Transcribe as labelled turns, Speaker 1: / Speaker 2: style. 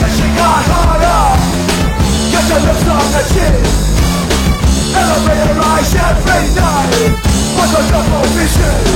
Speaker 1: guess she got harder Get your lips on the chin Elevator rise every night Was a double vision